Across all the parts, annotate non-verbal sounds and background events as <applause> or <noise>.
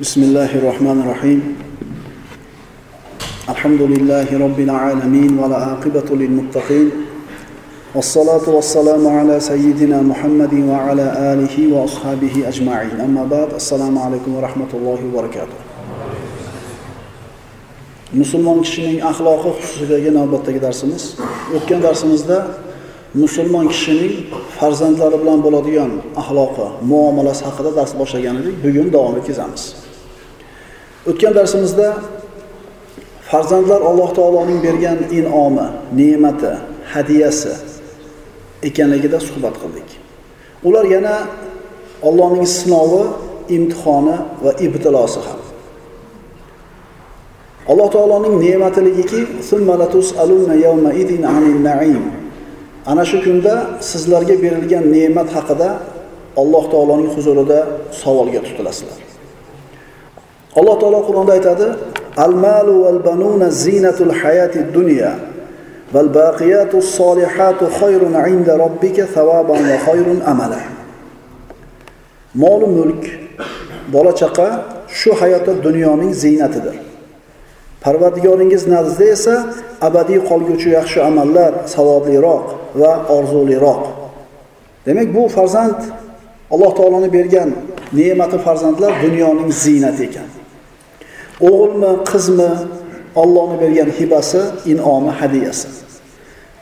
بسم الله الرحمن الرحيم. الحمد لله رب العالمين ولا عاقبة للمتقين. والصلاة والسلام على سيدنا محمد وعلى آله وأصحابه أجمعين. أما بعد السلام عليكم ورحمة الله وبركاته. مسلمان كشنين أخلاق خصوصية نوبت درسمز. وكان درسمز ده مسلمان كشنين فرزندلار بلان بولاديان أخلاق معاملة حقا درس باشا جاندي بيون دوام كزامز مسلمان o'tgan darsimizda farzandlar alloh taoloning bergan in'omi ne'mati hadiyasi ekanligida suhbat qildik. Ular yana Allohning sinovi imtihoni va ibtilosi ham. Alloh taoloning ne'matiligiki ana shu kunda sizlarga berilgan ne'mat haqida alloh taoloning huzurida savolga tutilasizlar. Alloh taolo qur'onda aytadi al malu val banuna zinatul hayati dunya val baqiyatu solihatu khayrun inda robbika thavaban va khayrun amala mol mulk bola chaqa shu hayotda dunyoning ziynatidir Parvardigoringiz nazdida esa abadiy qolguvchi yaxshi amallar savobliroq va orzuliroq. Demak, bu farzand Alloh taoloning bergan ne'mati farzandlar dunyoning ziynati ekan. O'g'ilmi, qizmi, Allohning bergan hibasi, in'omi, hadiyasi.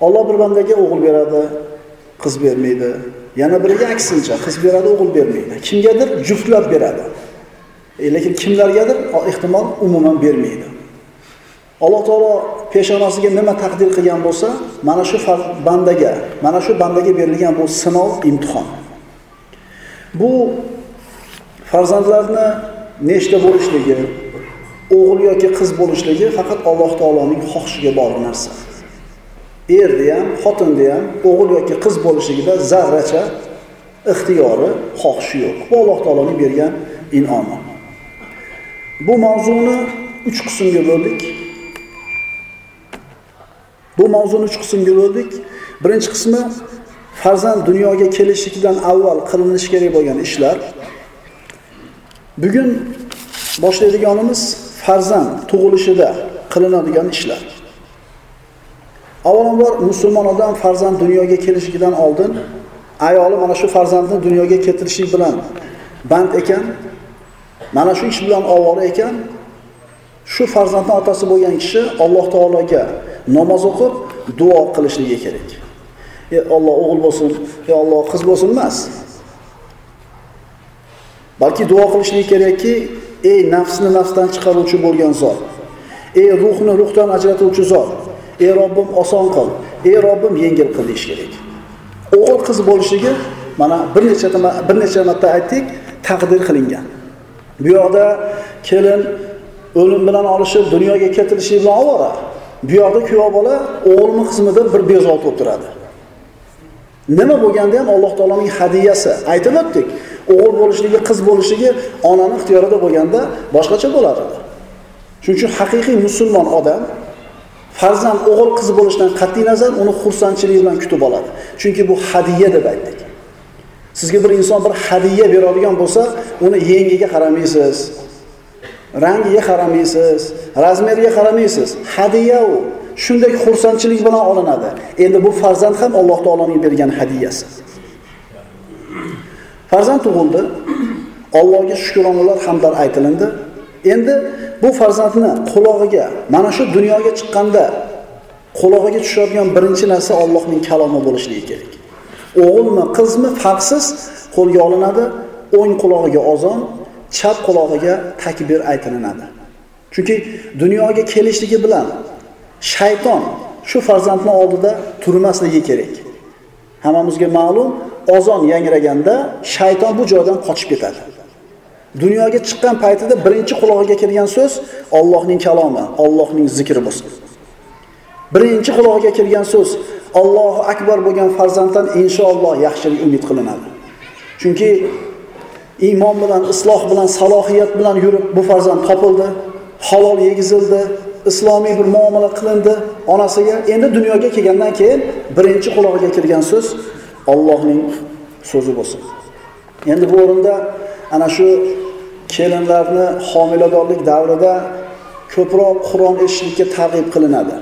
Alloh bir bandaga o'g'il beradi, qiz bermaydi. Yana biriga aksincha, qiz beradi, o'g'il bermaydi. Kimgadir juftlab beradi. E, lekin kimlargadir ehtimol umuman bermaydi. Alloh taolo peshonasiga nima taqdir qilgan bo'lsa, mana shu bandaga, mana shu bandaga berilgan bu sinov, imtihon. Bu farzandlarni nechta bo'lishligi, o'g'il yoki qiz bo'lishligi faqat Alloh taoloning xohishiga bog'liq narsa. Erda ham, xotinda ham o'g'il yoki qiz bo'lishligida zarracha ixtiyori, xohishi yo'q. Bu Alloh taoloning bergan in'omi. Bu mavzuni 3 qismga bo'ldik. Bu mavzuni 3 qismga bo'ldik. Birinchi qismi farzand dunyoga kelishidan avval qilinishi kerak bo'lgan ishlar. Bugun boshlaydiganimiz farzand tug'ilishida qilinadigan ishlar. Avvalambor musulmon odam farzand dunyoga kelishidan oldin ayoli mana shu farzandni dunyoga keltirishi bilan band ekan, mana shu ish bilan ovora ekan, shu farzandning otasi bo'lgan kishi Alloh taologa namoz o'qib duo qilishligi kerak. Ey Alloh o'g'il bo'lsin, ey Alloh qiz bo'lsin emas. Balki duo qilishligi kerakki, ey nafsni nafsdan chiqaruvchi bo'lgan zot. Ey ruhni ruhdan ajratuvchi zot. Ey Robbim oson qil. Ey Robbim yengil qil deyish kerak. O'g'il qiz bo'lishligi mana bir necha bir necha marta aytdik, taqdir qilingan. Bu yoqda kelin o'lim bilan olishib dunyoga keltirishi bilan ovora. Bu yoqda kuyov bola o'g'ilmi qizmi deb bir bezovta bo'lib turadi. Nima bo'lganda ham Alloh taoloning hadiyasi. Aytib o'tdik. O'g'il bo'lishligi, qiz bo'lishligi onani ixtiyorida bo'lganda boshqacha bo'ladi. Shuning uchun haqiqiy musulmon odam farzand o'g'il qiz bo'lishidan qat'iy nazar uni xursandchilik bilan kutib oladi. Chunki bu hadiya deb aytdik. Sizga bir inson bir hadiya beradigan bo'lsa, uni yengiga qaramaysiz, rangiga qaramaysiz, razmeriga qaramaysiz. Hadiya u. Shunday xursandchilik bilan olinadi. Endi bu farzand ham Alloh taoloning bergan hadiyasi. Farzand tug'ildi. Allohga shukronalar hamdar aytilindi. Endi bu farzandni qulog'iga, mana shu dunyoga chiqqanda qulog'iga tushadigan birinchi narsa Allohning kalomi bo'lishligi kerak. O'g'ilmi, qizmi farqsiz qo'lga olinadi, o'ng qulog'iga ozon, chap qulog'iga takbir aytilinadi. Chunki dunyoga kelishligi bilan shayton shu farzandning oldida turmasligi kerak. Hammamizga ma'lum, ozon yangraganda shayton bu joydan qochib ketadi. Dunyoga chiqqan paytida birinchi qulog'iga kelgan so'z Allohning kalomi, Allohning zikri bo'lsin. Birinchi qulog'iga kelgan so'z Allohu akbar bo'lgan farzanddan inshaalloh yaxshilik umid qilinadi. Chunki iymon bilan, isloh bilan, salohiyat bilan yurib bu farzand topildi, halol yegizildi, islomiy bir muomala qilindi onasiga. Endi dunyoga kelgandan keyin birinchi qulog'iga kirgan so'z Allohning so'zi bo'lsin. Endi bu o'rinda ana shu kelinlarni homiladorlik davrida ko'proq Qur'on eshitishga targ'ib qilinadi.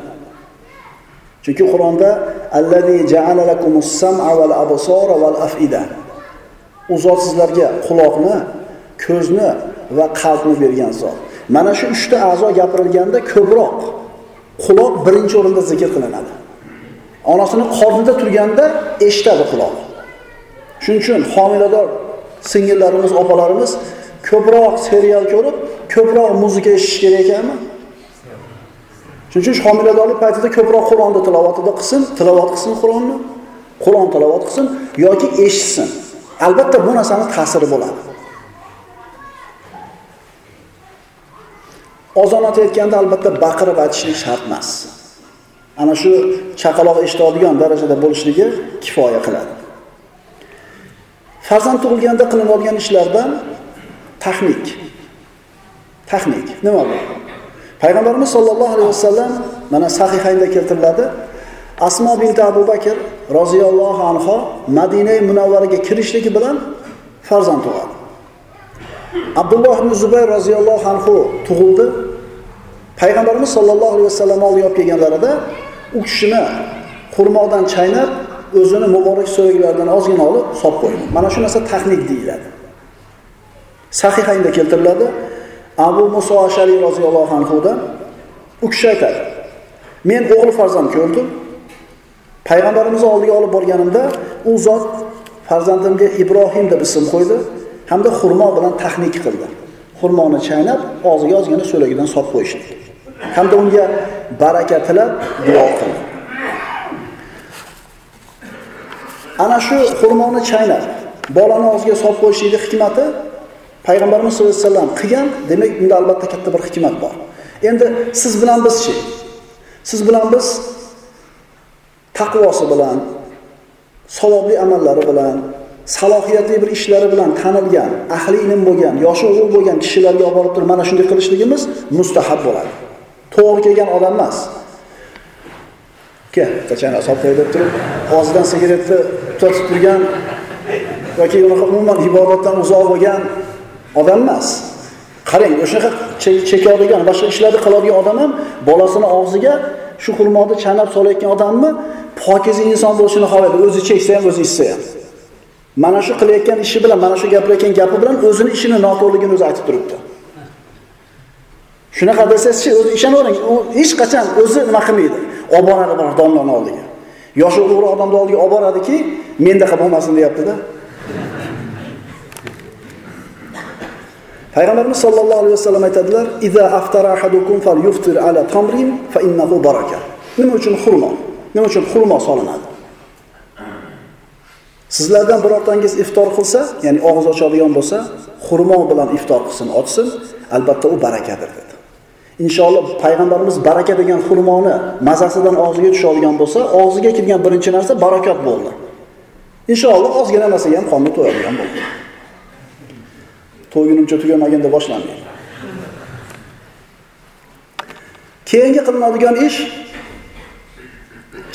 Chunki Qur'onda allazi ja'ala lakumus sam'a wal absara wal af'ida. U zot sizlarga quloqni, ko'zni va qalbni bergan zot. Mana shu 3 ta a'zo gapirilganda ko'proq quloq birinchi o'rinda zikr qilinadi. Onasini qornida turganda eshitadi quloq. Shuning uchun homilador singillarimiz, opalarimiz ko'proq serial ko'rib, ko'proq muzika eshitish kerak ekanmi? Shuning uchun homiladorlik paytida ko'proq Qur'onni tilovatida qilsin, tilovat qilsin Qur'onni, Qur'on tilovat qilsin yoki eshitsin. Albatta bu narsani ta'siri bo'ladi. Ozon otayotganda albatta baqirib aytishlik shart emas. Ana shu chaqaloq eshitadigan darajada bo'lishligi kifoya qiladi. Farzand tug'ilganda qilinadigan ishlardan taxnik taxnik nima bu? Payg'ambarimiz sollallohu alayhi vasallam mana sahihaynda keltiriladi. Asmo bint Abu Bakr roziyallohu anha Madina Munavvaraga kirishligi bilan farzand tug'adi. Abdulloh ibn Zubayr roziyallohu anhu tug'ildi. Payg'ambarimiz sollallohu alayhi vasallam oldiga olib kelganlarida u kishini xurmodan chaynab, o'zini muborak so'yaklaridan ozgina olib solib qo'ydi. Mana shu narsa taxnik deyiladi. sahihangda keltiriladi. Abu Muso ashariy roziyallohu anhudan u kishi aytadi: "Men o'g'il farzand ko'rdim. Payg'ambarimizni oldiga olib borganimda, u zot farzandimga Ibrohim deb ism qo'ydi hamda xurmo bilan taxnik qildi. Xurmoni chaynab, og'ziga ozgina so'lagidan solib qo'yishdi. Hamda unga baraka tilab duo qiling Ana shu xurmoni chaynab, bolani og'ziga solib qo'yishlikni hikmati payg'ambarimiz sollallohu alayhi vasallam qilgan demak unda albatta katta bir hikmat bor. Endi siz bilan bizchi siz bilan biz taqvosi bilan savobli amallari bilan salohiyatli bir ishlari bilan tanilgan ahli ilm bo'lgan yoshi ulug' bo'lgan kishilarga olib borib turib mana shunday qilishligimiz mustahab bo'ladi. To'g'ri kelgan odam emas ke qachon asob deb turib og'zidan sigaretni tutatib turgan yoki unaqa umuman ibodatdan uzoq bo'lgan odam emas. Qarang, o'shanaqa chekadigan, boshqa ishlarni qiladigan odam ham bolasini og'ziga shu xurmoni chanab solayotgan odammi pokiza inson bo'lishini xohlaydi, o'zi cheksa ham, o'zi ichsa ham. Mana shu qilayotgan ishi bilan, mana shu gapirayotgan gapi bilan o'zini ishini noto'g'riligini o'zi aytib turibdi. Shunaqa desangizchi, o'zi ishonavering, u hech qachon o'zi nima qilmaydi. Olib boradi bir domlani oldiga. Yoshi ulug'roq odamni oldiga olib boradiki, mendaqa bo'lmasin deyapti-da. Payg'ambarimiz sollallohu alayhi vasallam aytadilar: "Iza aftara ahadukum falyuftir ala tamrin fa innahu baraka." Nima uchun xurmo? Nima uchun xurmo solinadi? Sizlardan birortangiz iftor qilsa, ya'ni og'iz ochadigan bo'lsa, xurmo bilan iftor qilsin, ochsin, albatta u barakadir dedi. Inshaalloh payg'ambarimiz baraka degan xurmoni mazasidan og'ziga tushadigan bo'lsa, og'ziga kirgan birinchi narsa barakat bo'ldi. Inshaalloh ozgina narsaga ham qonni to'yadigan bo'ldi. to'ygunimcha tugamaganda boshlanmaydi. Keyingi qilinadigan ish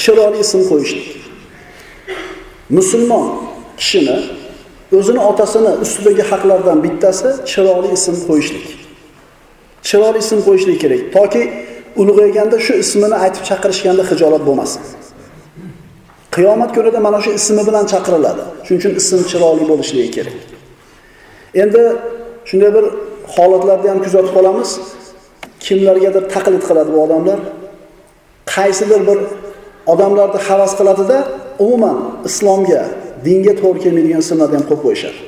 chiroyli ism qo'yishlik. Musulmon kishini o'zini otasini ustidagi haqlardan bittasi chiroyli ism qo'yishlik. Chiroyli ism qo'yishlik kerak, toki ulg'ayganda shu ismini aytib chaqirishganda hijolat bo'lmasin. Qiyomat kunida mana shu ismi bilan chaqiriladi. Shuning uchun ism chiroyli bo'lishligi kerak. Endi shunday bir holatlarni ham kuzatib qolamiz. Kimlargadir taqlid qiladi bu odamlar. Qaysidir bir odamlarni havas qiladida, umuman islomga, dinga to'g'ri kelmaydigan ismlarni ham qo'yib qo'yishadi.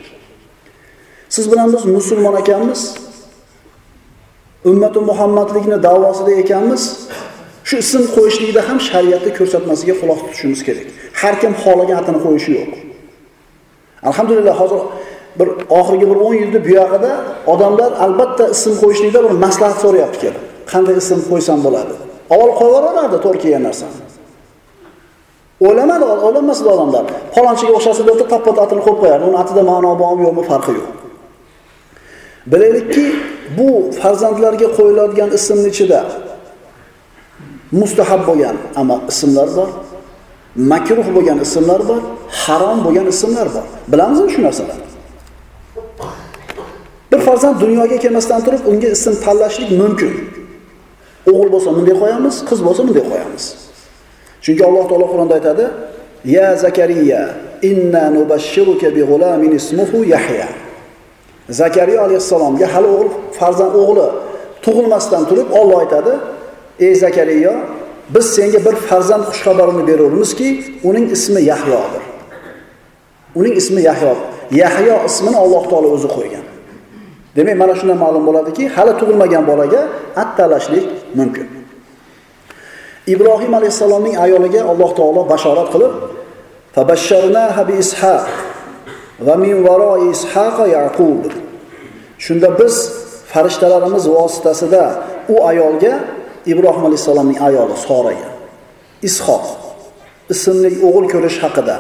Siz bilan biz musulmon ekanmiz. Ummati Muhammadlikni da'vosida ekanmiz. Shu ism qo'yishlikda ham shariatni ko'rsatmasiga quloq tutishimiz kerak. Har kim xohlagan atini qo'yishi yo'q. Alhamdulillah hozir bir oxirgi bir 10 yilda buyog'ida odamlar albatta ism qo'yishlikda bir maslahat so'rayapti kelib. Qanday ism qo'ysam bo'ladi? Avval qo'yaverardi to'g'ri kelgan narsani. O'ylamadi, o'ylamasdi odamlar. Falonchiga o'xshasa deb tappa atini qo'yib qo'yardi. Uni atida ma'no bormi yo'qmi farqi yo'q. Bilaylikki, bu farzandlarga qo'yiladigan ismning ichida mustahab bo'lgan ama ismlar bor, makruh bo'lgan ismlar bor, harom bo'lgan ismlar bor. Bilamizmi shu narsalarni? Bir farzand dunyoga kelmasdan turib unga ism tanlashlik mumkin. O'g'il bo'lsa bunday qo'yamiz, qiz bo'lsa bunday qo'yamiz. Chunki Alloh taolo Qur'onda aytadi: "Ya Zakariya, inna nubashshiruka bi g'ulamin ismuhu Yahya." Zakariya alayhissalomga hali o'g'il farzand o'g'li tug'ilmasdan turib Alloh aytadi: "Ey zakariyo biz senga bir farzand xushxabarini beramizki, uning ismi Yahyodir." Uning ismi Yahyo. Yahyo ismini Alloh taolo o'zi qo'ygan. Demak, mana shundan ma'lum bo'ladiki, hali tug'ilmagan bolaga attalashlik mumkin. Ibrohim alayhisalomning ayoliga Alloh taolo bashorat qilib, bi va min varoi Ishaqa Yaqub." Shunda biz farishtalarimiz vositasida u ayolga Ibrohim alayhissalomning ayoli Soraga Ishoq ismli o'g'il ko'rish haqida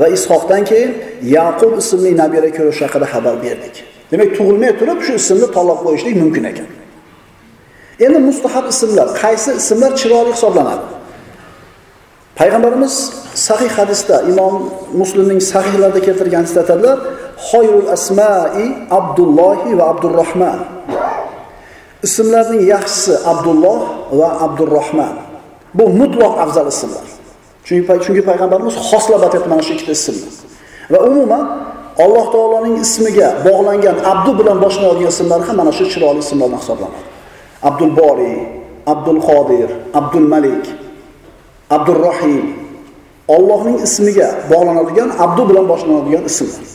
va Ishoqdan keyin Yaqub ismli nabira ko'rish haqida xabar berdik. Demak, tug'ilmay turib shu ismni tanlab qo'yishlik mumkin ekan. Endi mustahab ismlar, qaysi ismlar chiroyli hisoblanadi? Payg'ambarimiz sahih hadisda Imom Muslimning sahihlarida keltirgan aytadilar, "Xoyrul asma'i Abdullohi va Abdurrahman." Ismlarning yaxshisi Abdulloh va Abdurrahman. Bu mutlaq afzal ismlar. Chunki chunki payg'ambarimiz xoslab aytyapti mana shu ikkita ismni. Va umuman Alloh taoloning ismiga bog'langan Abdu bilan boshlanadigan ismlar ham mana shu chiroyli ismlardan hisoblanadi. Abdul boriy Abdul Qodir, Abdul Malik, Abdul Allohning ismiga bog'lanadigan Abdu bilan boshlanadigan ismlar.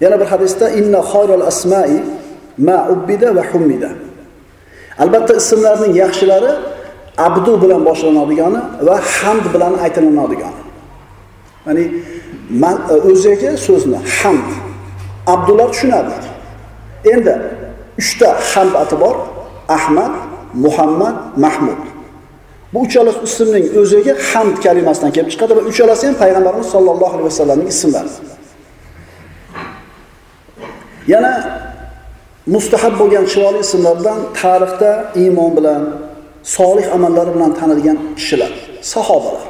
Yana bir hadisda inna khayral asma'i ma ubbida va humida. Albatta ismlarning yaxshilari abdu bilan boshlanadigani va hamd bilan aytiladigani. Ya'ni man e, o'ziga so'zni hamd Abdullar tushunadi. Endi 3 ta hamd ati bor: Ahmad, Muhammad, Mahmud. Bu uchala ismning o'ziga hamd kalimasidan kelib chiqadi va uchalasi ham payg'ambarimiz sollallohu alayhi vasallamning ismlari. Yana mustahab bo'lgan chiroyli ismlardan tarixda iymon bilan, solih amallari bilan tanilgan kishilar, sahobalar.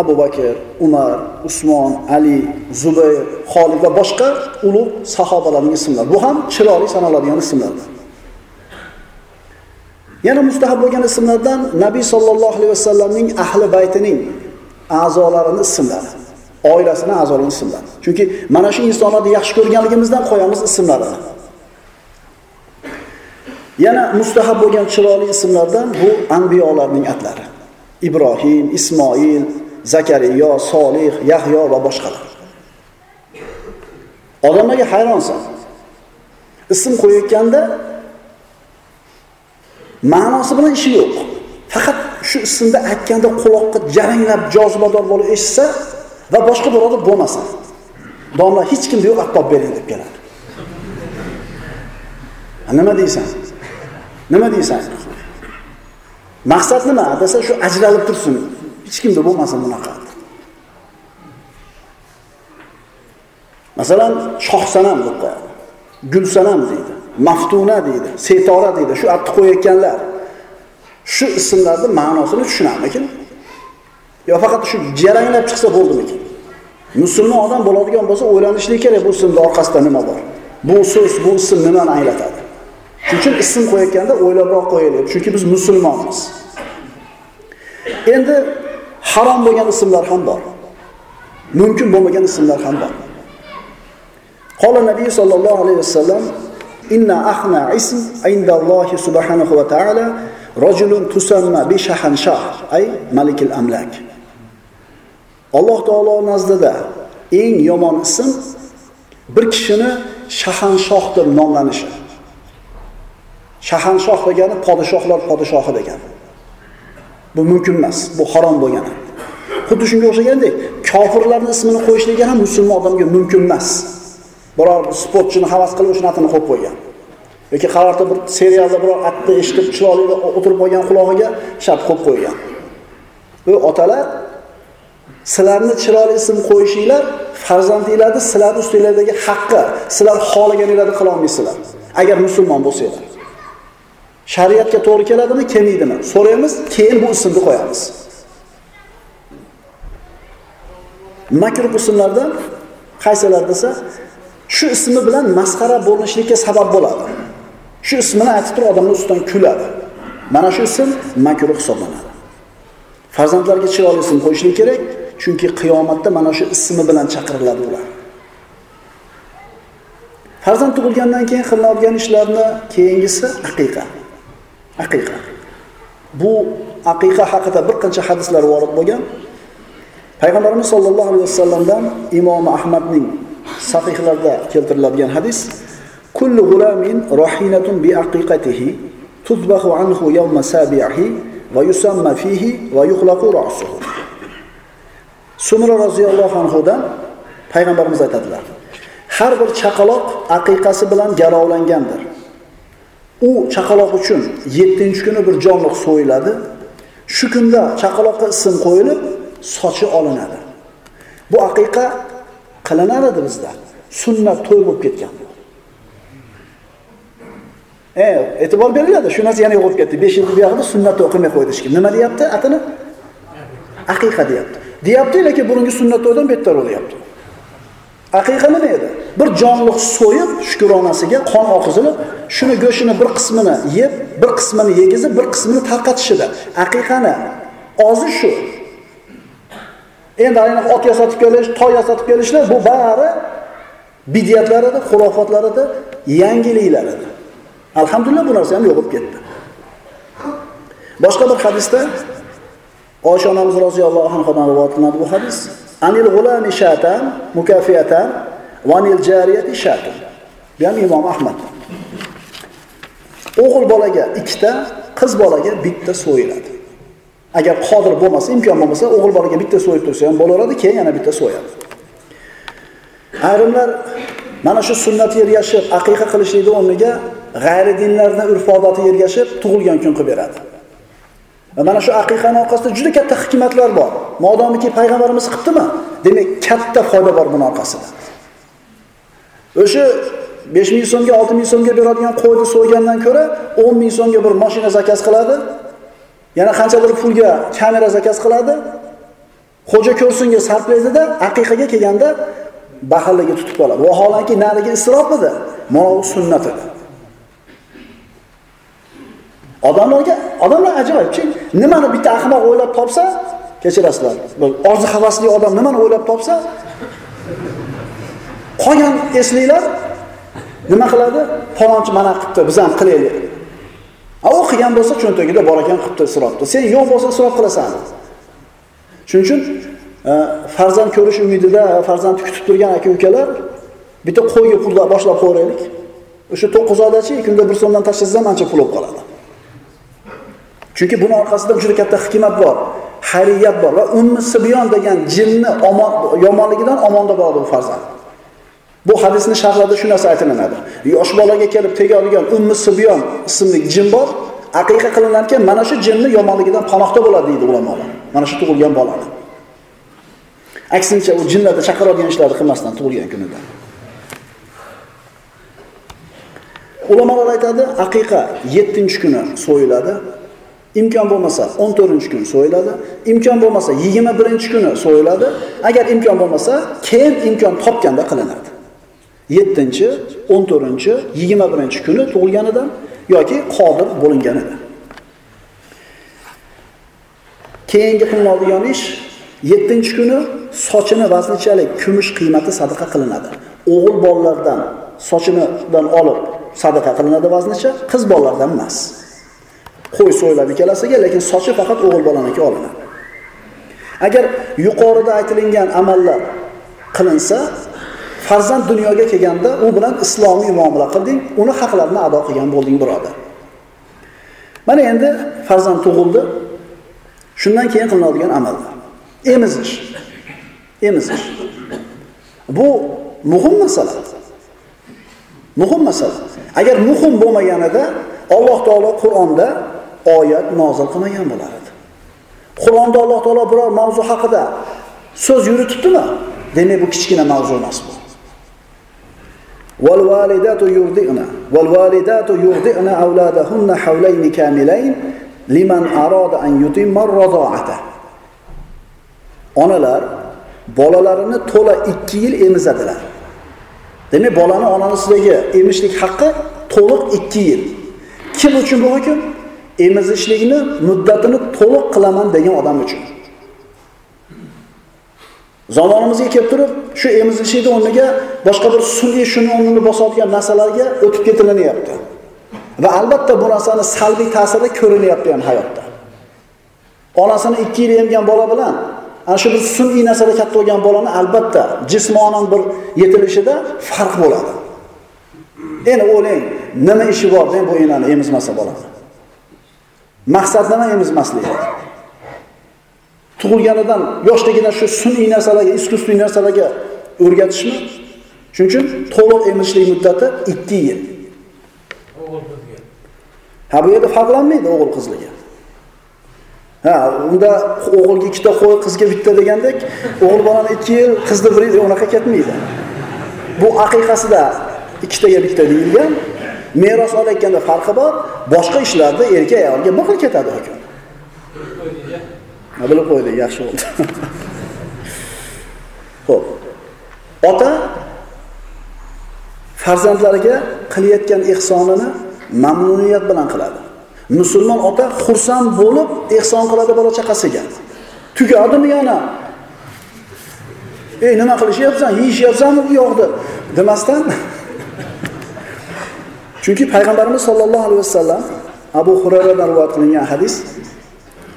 Abu Bakr, Umar, Usmon, Ali, Zubayr, Xolid va boshqa ulug' sahobalarning ismlari. Bu ham chiroyli sanaladigan ismlardir. Yana mustahab bo'lgan ismlardan Nabiy sollallohu alayhi vasallamning ahli baytining a'zolarining ismlari. oilasini a'zolarini ismlari. Chunki mana shu insonlarni yaxshi ko'rganligimizdan qo'yamiz ismlarini. Yana mustahab bo'lgan chiroyli ismlardan bu anbiyolarning atlari. Ibrohim, Ismoil, zakariyo Solih, Yahyo va boshqalar. Odamlarga hayronsan. Ism qo'yayotganda ma'nosi bilan ishi yo'q. Faqat shu ismda aytganda quloqqa jaranglab jozibador bo'lib eshitsa, va boshqa birodar bo'lmasa domla hech kimda yo'q attob bering deb keladi. Nima deysan? Nima deysan? Maqsad nima? Desa shu ajralib tursin. Hech kimda bo'lmasin bunaqa. Masalan shohsanam deb qo'yadi. Gulsanam deydi. Maftuna deydi setora deydi shu atni qo'yayotganlar. Shu ismlarni ma'nosini tushunarmikin? Yo faqat shu jaranglab chiqsa bo'ldimikin? Musulmon odam bo'ladigan bo'lsa o'ylanishlik kerak bu ismni orqasida nima bor? Bu so'z bu ism nimani anglatadi? Shuning uchun ism qo'yayotganda o'ylabroq qo'yaylik chunki biz musulmonmiz. Endi harom bo'lgan ismlar ham bor. Mumkin bo'lmagan ismlar ham bor. Qola nabiy sollallohu alayhi vasallam inna ahna ism indallohi subhanahu va taala rajulun tusamma bi shahanshah ay malikil amlak Alloh taolo nazdida eng yomon ism bir kishini shahanshoh deb nomlanishi. Shahanshoh degani podshohlar podshohi degani. Bu mumkin emas, bu harom bo'lgani. Xuddi shunga o'xshagandek, kofirlarning ismini qo'yishligi ham musulmon odamga mumkin emas. Biror sportchini havas qilib o'sha narsani qo'yib qo'ygan. yoki qarorda bir serialda biror atni eshitib chiroyli o'tirib qolgan qulog'iga shart qo'yib qo'ygan. Bu otalar sizlarni chiroyli ism qo'yishinglar farzandinglarni sizlarni ustinglardagi haqqi sizlar xohlaganinglarni qila olmaysizlar agar musulmon bo'lsanglar shariatga to'g'ri keladimi kelmaydimi so'raymiz keyin bu ismni qo'yamiz makruh ismlardan qaysilar desa shu ismi bilan masxara bo'linishlikka sabab bo'ladi. Shu ismini aytib turib odamlar ustidan kuladi. Mana shu ism makruh hisoblanadi. Farzandlarga chiroyli ism qo'yishlik kerak, chunki qiyomatda mana shu ismi bilan chaqiriladi ular. Farzand tug'ilgandan keyin qilinadigan ishlarni keyingisi aqiqa. Aqiqa. Bu aqiqa haqida bir qancha hadislar vorid bo'lgan. Payg'ambarimiz sollallohu alayhi vasallamdan Imom Ahmadning sahihlarda keltiriladigan hadis: "Kullu gulamin rohinatun bi aqiqatihi tuzbahu anhu yawma sabihi va yusamma fihi va yuxlaqu ra'suhu." Sumra roziyallohu anhudan payg'ambarimiz aytadilar: Har bir chaqaloq aqiqasi bilan garovlangandir. U chaqaloq uchun 7-kuni bir jonliq so'yiladi. Shu kunda chaqaloqqa ism qo'yilib, sochi olinadi. Bu aqiqa qilinadi bizda. Sunnat to'y bo'lib ketgan. E, e'tibor beriladi. Shu narsa yana yo'qolib ketdi. 5 yil buyog'ida sunnat o'qimay qo'ydi hech kim. Nima deyapti? Atini aqiqa deyapti. Deyapti, lekin burungi sunnat to'ydan bettar bo'lyapti. Aqiqa nima edi? Bir jonliq so'yib, shukronasiga qon oqizilib, shuni go'shini bir qismini yeb, bir qismini yegizib, bir qismini tarqatishida. Aqiqani ozi shu. Endi ayni ot yasatib kelish, toy yasatib kelishlar bu bari bidiyatlar edi, xurofotlar edi, yangiliklar edi. Alhamdulillah bu narsa ham yo'qib ketdi. Boshqa bir hadisda Oysha onamiz roziyallohu anhodan rivoyat qilinadi bu hadis. Anil g'ulami shatan mukafiyatan va anil jariyati shatun. Bu ham Imom Ahmad. O'g'il bolaga ikkita, qiz bolaga bitta so'yiladi. Agar qodir bo'lmasa, imkon bo'lmasa, o'g'il bolaga bitta so'yib tursa ham bo'laveradi, keyin yana bitta so'yadi. Ayrimlar mana shu sunnatga ergashib, aqiqa qilishlikni o'rniga g'ayri dinlarni urf-odatiga ergashib tug'ilgan kun qilib beradi. Va mana shu aqiqaning orqasida juda katta hikmatlar bor. Modomiki payg'ambarimiz qilibdimi? Demak, katta foyda bor buning orqasida. O'sha 5000 so'mga, 6000 so'mga beradigan qo'yni so'ygandan ko'ra 10000 so'mga bir mashina zakaz qiladi. Yana qanchadir pulga kamera zakaz qiladi. Xo'ja ko'rsinga sarflaydida, aqiqaga kelganda baxilligi tutib qoladi. Vaholanki narigi isrof edi, mana bu sunnat edi. Odamlarga, odamlar ajoyibchi, nimani bitta ahmoq o'ylab topsa, kechirasizlar. Bir orzu havasli odam nimani o'ylab topsa, qolgan esliklar nima qiladi? Falonchi mana qilibdi, biz ham qilaylik. A u qilgan bo'lsa cho'ntagida bor ekan qilibdi isrofni. Sen yo'q bo'lsa isrof qilasan. Shuning uchun e, farzand ko'rish umidida farzandni kutib turgan aka-ukalar bitta qo'yga pul boshlab qo'yaylik. O'sha 9 oydachi kunda 1 so'mdan tashlasa ancha pul bo'lib qoladi. Chunki buni orqasida juda katta hikmat bor, xayriyat bor va ummi sibyon degan jinni yomonligidan omonda bo'ladi bu farzand. Bu hadisni sharhlarda shu narsa aytilinadi. Yosh bolaga kelib tegadigan ummi sibyon ismli jin bor, aqiqa qilinarkan mana shu jinni yomonligidan panohda bo'ladi deydi ulamolar. Mana shu tug'ilgan bolani. Aksincha u jinlarda chaqiradigan ishlarni qilmasdan tug'ilgan kunida. Ulamolar aytadi, aqiqa 7-kuni so'yiladi. Imkon bo'lmasa 14-kun so'yiladi, imkon bo'lmasa 21-kuni so'yiladi, agar imkon bo'lmasa keyin imkon topganda qilinadi. 7-chi, 14-chi, 21-kuni tug'ilganidan yoki qodir bo'linganidan. Keyingi qilinadigan ish 7-kuni sochini vaznichalik kumush qiymati sadaqa qilinadi. O'g'il bolalardan sochinidan olib sadaqa qilinadi vaznicha, qiz bolalardan emas. qo'y so'yiladi ikkalasiga, lekin sochi faqat o'g'il bolaniki olinadi. Agar yuqorida aytilgan amallar qilinsa, farzand dunyoga kelganda u bilan islomiy muomala qilding, uni haqlarini ado qilgan bo'lding, birodar. Mana endi farzand tug'ildi. Shundan keyin qilinadigan amallar. Emizish. Emizish. Bu muhim masala. Muhim masala. Agar muhim bo'lmaganida Alloh taolo Qur'onda oyat nozil qilmagan bo'lar edi. Qur'onda Alloh taolo biror mavzu haqida so'z yuritibdimi? Demak, bu kichkina mavzu emas bu. والوالدات يرضعن والوالدات يرضعن أولادهن حولين كاملين hawlayn kamilayn liman arada an yutimma ar-rada'ata. Onalar bolalarini to'la 2 yil emizadilar. Demak, bolani onasidagi emishlik haqqi to'liq 2 yil. Kim uchun bu hukm? Emizishlikni muddatini to'liq qilaman degan odam uchun. Zamonimizga kelib turib, shu emizishlikni o'rniga boshqa bir sun'iy shuni o'rnini bosadigan narsalarga o'tib ketilinyapti. Va albatta bu narsani salbiy ta'siri ko'rinyapti ham hayotda. Onasini 2 yil emgan bola bilan ana shu bir sun'iy narsada katta bo'lgan bolani albatta jismonan bir yetilishida farq bo'ladi. Endi o'ylang, nima ishi bor deb bu enani emizmasa bolani. Maqsad nima emizmaslik? Tug'ilganidan yoshligidan shu sun'iy narsalarga, iskusli narsalarga o'rgatishmi? Shuning uchun to'liq emizishlik muddati 2 yil. Ha bu yerda farqlanmaydi o'g'il qizligi. Ha, unda o'g'ilga ikkita qo'y, qizga bitta degandek, o'g'il bolani 2 yil, qizni 1 yil unaqa ketmaydi. Bu haqiqasida ikkitaga bitta deyilgan. Meros olayotganda farqi bor, boshqa ishlarda erkak ayolga bir xil ketadi hukm. Ha, bilib qo'ydik, yaxshi bo'ldi. <laughs> Xo'p. Ota farzandlariga qilayotgan ehsonini mamnuniyat bilan qiladi. Musulmon ota xursand bo'lib ehson qiladi bola chaqasiga. Tugadimi yana? Ey, nima qilishyapsan? Yeyishyapsanmi bu yoqda? demasdan <laughs> Chunki payg'ambarimiz sollallohu alayhi vasallam Abu Hurayradan rivoyat qilingan hadis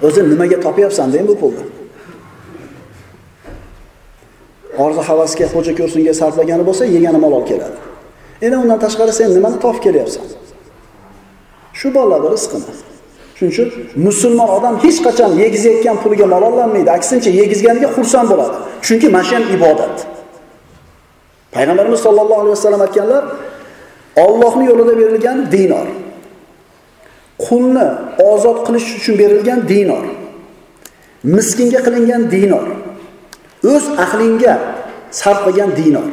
o'zi nimaga topyapsan deng bu pulni. Orzu havasga, xo'ja ko'rsinga sarflagani bo'lsa, yegani malol keladi. Endi undan tashqari sen nimani topib kelyapsan? Shu bolalarni rizqini. Shuning uchun musulmon odam hech qachon yegizayotgan puliga malollanmaydi. Aksincha, yegizganiga xursand bo'ladi. Chunki mashan ibodat. Payg'ambarimiz sollallohu alayhi vasallam aytganlar, Allohning yo'lida berilgan dinor. Qulni ozod qilish uchun berilgan dinor. Miskinga qilingan dinor. O'z ahlingga sarf qilgan dinor.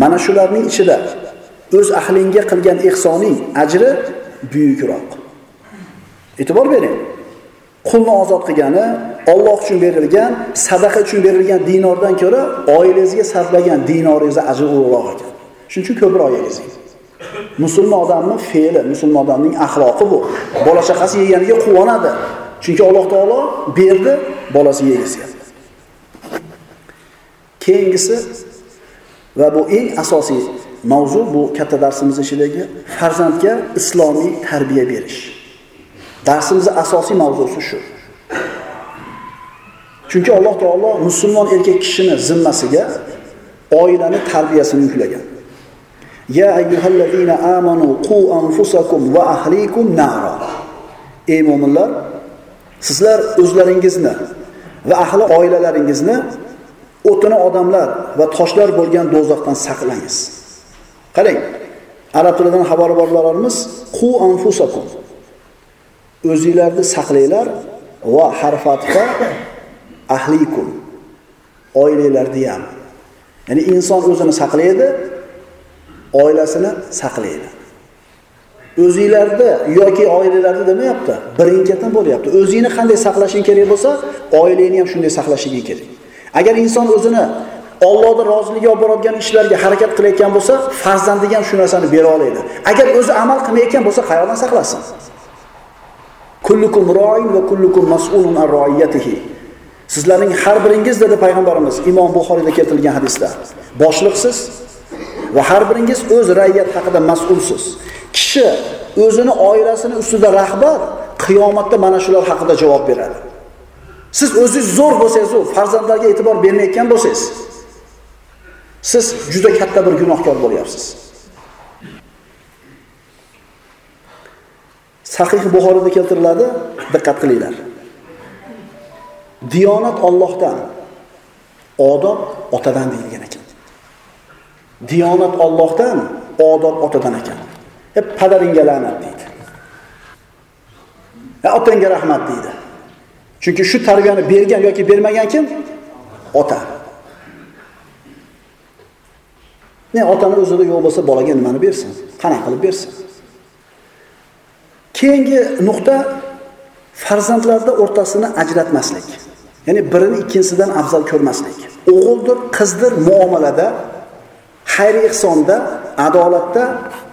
Mana shularning ichida o'z ahlingga qilgan ehsoning ajri buyukroq. E'tibor bering. Qulni ozod qilgani Alloh uchun berilgan, sadaqa uchun berilgan dinordan ko'ra oilangizga sarflagan dinoringiz ajri ulug'roq ekan. Shuning uchun ko'proq yegizing. Musulmon odamning fe'li, musulmon odamning axloqi bu. Bola chaqasi yeganiga quvonadi. Chunki Alloh taolo berdi, bolasi yegisi. Keyingisi va bu eng asosiy mavzu bu katta darsimiz ichidagi farzandga islomiy tarbiya berish. Darsimizning asosiy mavzusi shu. Chunki Alloh taolo musulmon erkak kishini zimmasiga oilani tarbiyasini yuklagan. Ya ayyuhallazina amanu qu anfusakum va ahlikum nara. Ey mu'minlar, sizlar o'zlaringizni va ahli oilalaringizni o'tini odamlar va toshlar bo'lgan do'zaxdan saqlangiz. Qarang, arab tilidan xabar borlarimiz qu anfusakum. O'zingizlarni saqlanglar va harfatga ahlikum. Oilalarni ham. Ya'ni inson o'zini saqlaydi, oilasini saqlaydi. O'zingizlarda yoki oilalarda demayapti, birin-ketin bo'lyapti. O'zingni qanday saqlashing kerak bo'lsa, oilangni ham shunday saqlashing kerak. Agar inson o'zini Allohning roziligiga olib boradigan ishlarga harakat qilayotgan bo'lsa, farzandiga ham shu narsani bera oladi. Agar o'zi amal qilmayotgan bo'lsa, qayerdan saqlasin? Kullukum ro'in va kullukum mas'ulun an ro'iyatihi. Sizlarning har biringiz dedi payg'ambarimiz Imom Buxoriyda keltirilgan hadisda. Boshliqsiz va har biringiz o'z ra'yat haqida mas'ulsiz. Kishi o'zini oilasini ustida rahbar, qiyomatda mana shular haqida javob beradi. Siz o'zingiz zo'r bo'lsangiz, farzandlarga e'tibor bermayotgan bo'lsangiz, siz juda katta bir gunohkor bo'lyapsiz. Sahih Buxoriyda keltiriladi, diqqat qilinglar. Diyonat Allohdan, odob otadan deyilgan ekan. Diyonat Allohdan, odob otadan ekan. E padaringga la'nat deydi. Ya otangga rahmat deydi. Chunki shu tarbiyani bergan yoki bermagan kim? Ota. Ne otani o'zida yo'q bo'lsa bolaga nimani bersin? Qanaqa qilib bersin? Keyingi nuqta farzandlarda o'rtasini ajratmaslik. Ya'ni birini ikkinchisidan afzal ko'rmaslik. O'g'ildir, qizdir muomalada xayr ehsonda, adolatda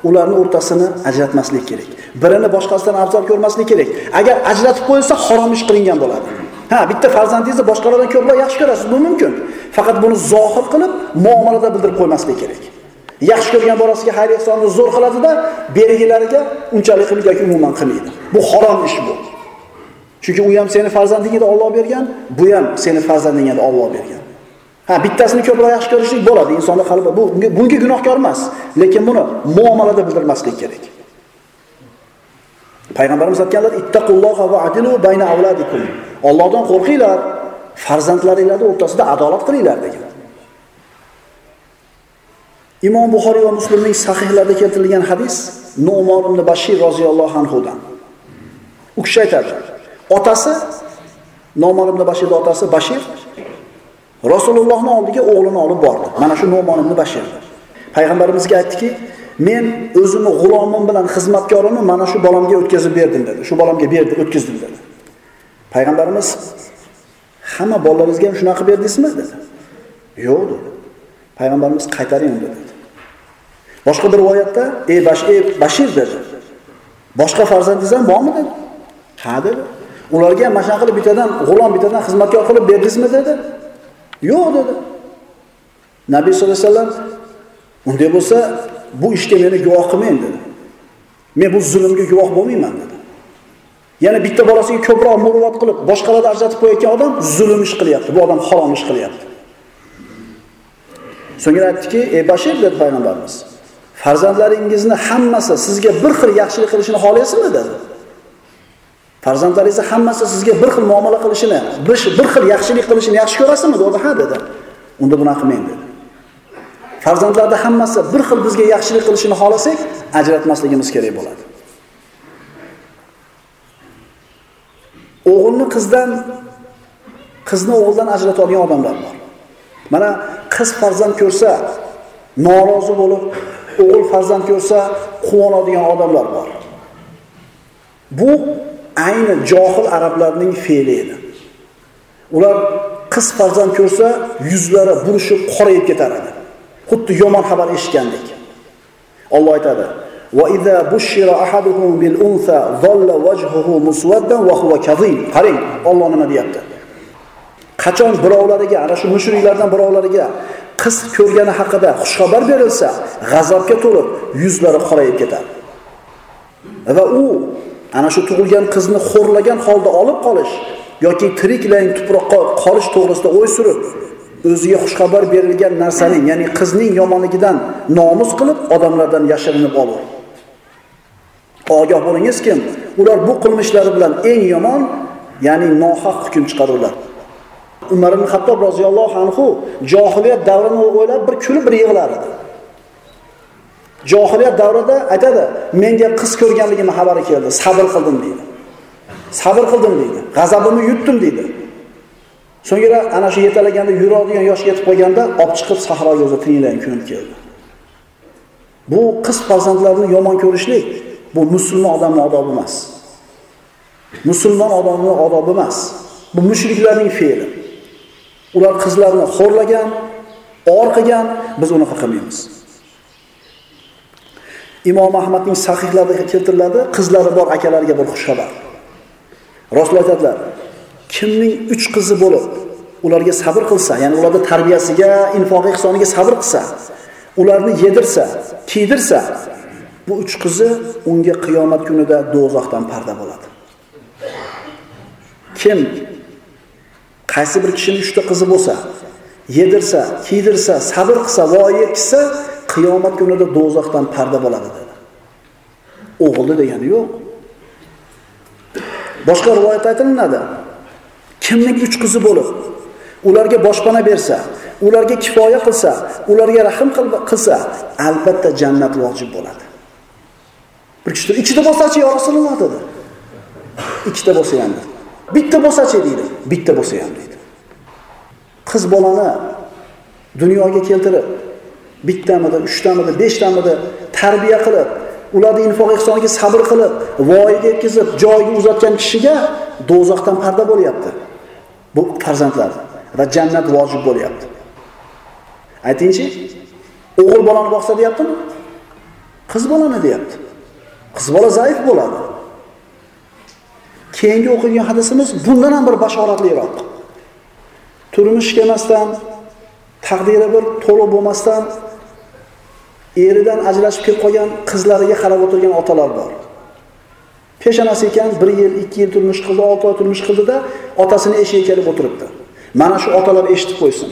ularni o'rtasini ajratmaslik kerak. Birini boshqasidan afzal ko'rmaslik kerak. Agar ajratib qo'yilsa, harom ish qilingan bo'ladi. Ha, bitta farzandingizni boshqalardan ko'proq yaxshi ko'rasiz, bu mumkin. Faqat buni zohir qilib, muomalada bildirib qo'ymaslik kerak. Yaxshi ko'rgan bolasiga xayr ehsonni zo'r qiladida, berigilariga unchalik qilib yoki umuman qilmaydi. Bu harom ish bu. Chunki u ham seni farzanding edi olloh bergan, bu ham seni farzanding edi olloh bergan. Ha, bittasini ko'proq yaxshi ko'rishlik bo'ladi insonni qalbi. Bu bunga gunohkor emas, lekin buni muomalada bildirmaslik kerak. Payg'ambarimiz aytganlar: "Ittaqulloha va adilu bayna avladikum." Allohdan qo'rqinglar, farzandlaringlarning o'rtasida adolat qilinglar degan. Imom Buxoriy va Muslimning sahihlarida keltirilgan hadis Nu'mon ibn Bashir roziyallohu anhudan. U kishi aytadi: Otasi Nu'mon ibn Bashirning otasi Bashir Rasulullohning oldiga o'g'lini olib bordi. Mana shu Nu'mon ibn Bashir. Payg'ambarimizga aytdiki, men o'zimni g'ulomim bilan xizmatkorimni mana shu bolamga o'tkazib berdim dedi. Shu bolamga berdi, o'tkazdim dedi. Payg'ambarimiz hamma bolalaringizga ham shunaqa berdingizmi dedi. Yo'q dedi. Payg'ambarimiz qaytaring dedi. Boshqa bir rivoyatda, "Ey bash ey Bashir" dedi. Boshqa farzandingiz ham bormi dedi. Ha dedi. Ularga ham mana qilib bittadan g'ulom bittadan xizmatkor qilib berdingizmi dedi. Yo'q dedi. Nabiy sollallohu alayhi vasallam unday bo'lsa, bu ishga meni guvoh qilmang dedi. Men bu zulmga guvoh bo'lmayman dedi. Yana bitta bolasiga ko'proq muruvvat qilib, boshqalarni ajratib qo'yayotgan odam zulm ish qilyapti. Bu odam harom ish qilyapti. So'ngra aytdiki, "Ey Bashir" dedi payg'ambarimiz. Farzandlaringizni hammasi sizga bir xil yaxshilik qilishini xohlaysizmi dedi. Farzandlaringiz hammasi sizga bir xil muomala qilishini, bir xil yaxshilik qilishini yaxshi ko'rasizmi? dedi. Ha dedi. Unda bunaqa qilmang dedi. Farzandlarda hammasi bir xil bizga yaxshilik qilishini xohlasak, ajratmasligimiz kerak bo'ladi. O'g'ilni qizdan qizni o'g'ildan ajratadigan odamlar bor. Mana qiz farzand ko'rsa, norozi bo'lib, o'g'il farzand ko'rsa, quvonadigan odamlar bor. Bu ayni johil arablarning fe'li edi. Ular qiz farzand ko'rsa, yuzlari burishib, qorayib ketar edi. Xuddi yomon xabar eshitgandek. Alloh aytadi: "Va idza bushira ahaduhum bil unsa dhalla wajhuhu muswaddan wa huwa. Qarang, Alloh nima deyapti? Qachon birovlariga, ana shu mushriklardan birovlariga qiz ko'rgani haqida xushxabar berilsa, g'azabga to'lib, yuzlari qorayib ketadi. Va u ana shu tug'ilgan qizni xo'rlagan holda olib qolish yoki tiriklayin tuproqqa qolish to'g'risida o'y surib, o'ziga xushxabar berilgan narsaning, ya'ni qizning yomonligidan nomus qilib odamlardan yashirinib olur. Ogoh bo'lingiz kim? Ular bu qilmishlari bilan eng yomon, ya'ni nohaq hukm chiqarurlar. Umar ibn Xattob roziyallohu anhu johiliyat davrini o'ylab bir kulib bir yig'lar edi. Johiliyat davrida aytadi, menga qiz ko'rganligimni xabari keldi, sabr qildim deydi. Sabr qildim deydi. G'azabimni yutdim deydi. So'ngra ana shu yetalaganda yuradigan yoshga yetib qolganda olib chiqib sahroga o'zi tiyinlagan kun keldi. Bu qiz farzandlarini yomon ko'rishlik bu musulmon odamning odobi emas. Musulmon odamning odobi emas. Bu mushriklarning fe'li. Ular qizlarni xo'rlagan, or qilgan, biz uni qilmaymiz. Imom Ahmadning sahihlarida keltiriladi, qizlari bor akalariga bir xushxabar. Rasul aytadilar, kimning 3 qizi bo'lib, ularga sabr qilsa, ya'ni ularning tarbiyasiga, infoq ihsoniga sabr qilsa, ularni yedirsa, kiydirsa, bu 3 qizi unga qiyomat kunida do'zaxdan parda bo'ladi. Kim qaysi bir kishining 3 ta qizi bo'lsa, yedirsa, kiydirsa, sabr qilsa, voyaga yetkazsa, qiyomat kunida do'zaxdan parda bo'ladi dedi. o'g'li degani yo'q. Boshqa rivoyat aytilinadi. Kimning uch qizi bo'lib, ularga boshpana bersa, ularga kifoya qilsa, ularga rahim qilsa, albatta jannat vojib bo'ladi. Bir kishi ikkita bo'lsachi yo Rasululloh dedi. Ikkita bo'lsa ham Bitta bo'lsachi deydi. Bitta bo'lsa ham deydi. Qiz bolani dunyoga keltirib, bittamida, uchtamida, beshtamida tarbiya qilib, ularni infoq ehsoniga sabr qilib, voyaga yetkazib, joyiga uzatgan kishiga do'zaxdan parda bo'lyapti. Bu farzandlar va jannat vojib bo'lyapti. Aytingchi, O'g'il bolani boqsa deyaptimi? Qiz bolani deyapti. Qiz bola zaif bo'ladi. Keyingi o'qigan hadisimiz bundan ham bir bashoratliroq. Turmush kelmasdan, taqdiri bir to'liq bo'lmasdan eridan ajrashib ketib qolgan qizlariga qarab o'tirgan otalar bor. Peshonasi ekan 1 yil, 2 yil turmush qildi, olti oy turmush qildida otasini eshigiga kelib o'tiribdi. Mana shu otalar eshitib qo'ysin.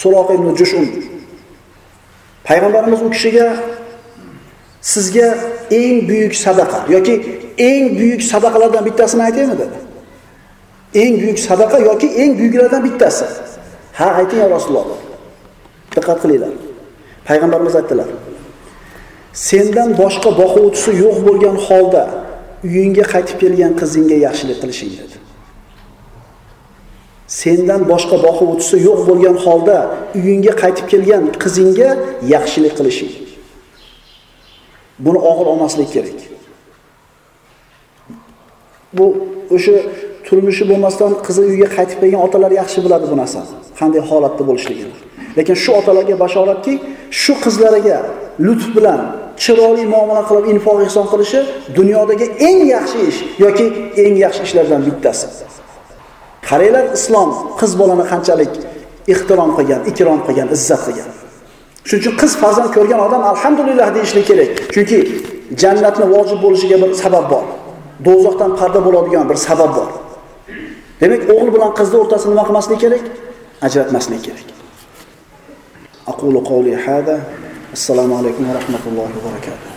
Suroq ibn Jushun payg'ambarimiz u kishiga sizga eng buyuk sadaqa yoki eng buyuk sadaqalardan bittasini aytaymi dedi. Eng buyuk sadaqa yoki eng buyuklardan bittasi. Ha, ayting ya Rasululloh. Diqqat qilinglar. Payg'ambarimiz aytdilar. Sendan boshqa boquvchisi yo'q bo'lgan holda uyingga qaytib kelgan qizingga yaxshilik qilishing dedi. Sendan boshqa boquvchisi yo'q bo'lgan holda uyingga qaytib kelgan qizingga yaxshilik qilishing. Buni og'ir olmaslik kerak. Bu o'sha turmushi bo'lmasdan qizi uyga qaytib kelgan otalar yaxshi biladi bu narsani. Qanday holatda bo'lishligini. Lekin shu otalarga bashoratki, shu qizlariga lutf bilan chiroyli muomala qilib infoq ehson qilishi dunyodagi eng yaxshi ish yoki eng yaxshi ishlardan bittasi. Qaranglar islom qiz bolani qanchalik ehtirom qilgan, ikrom qilgan, izzat qilgan. Shuning uchun qiz farzand ko'rgan odam alhamdulillah deyishlik kerak. Chunki jannatni vojib bo'lishiga bir sabab bor. Do'zaxdan parda bo'ladigan bir sabab bor. Demak, o'g'il bilan qizni o'rtasini nima qilmaslik kerak? Ajratmaslik kerak. Aqulu qawli hada. Assalomu alaykum va rahmatullohi va barakatuh.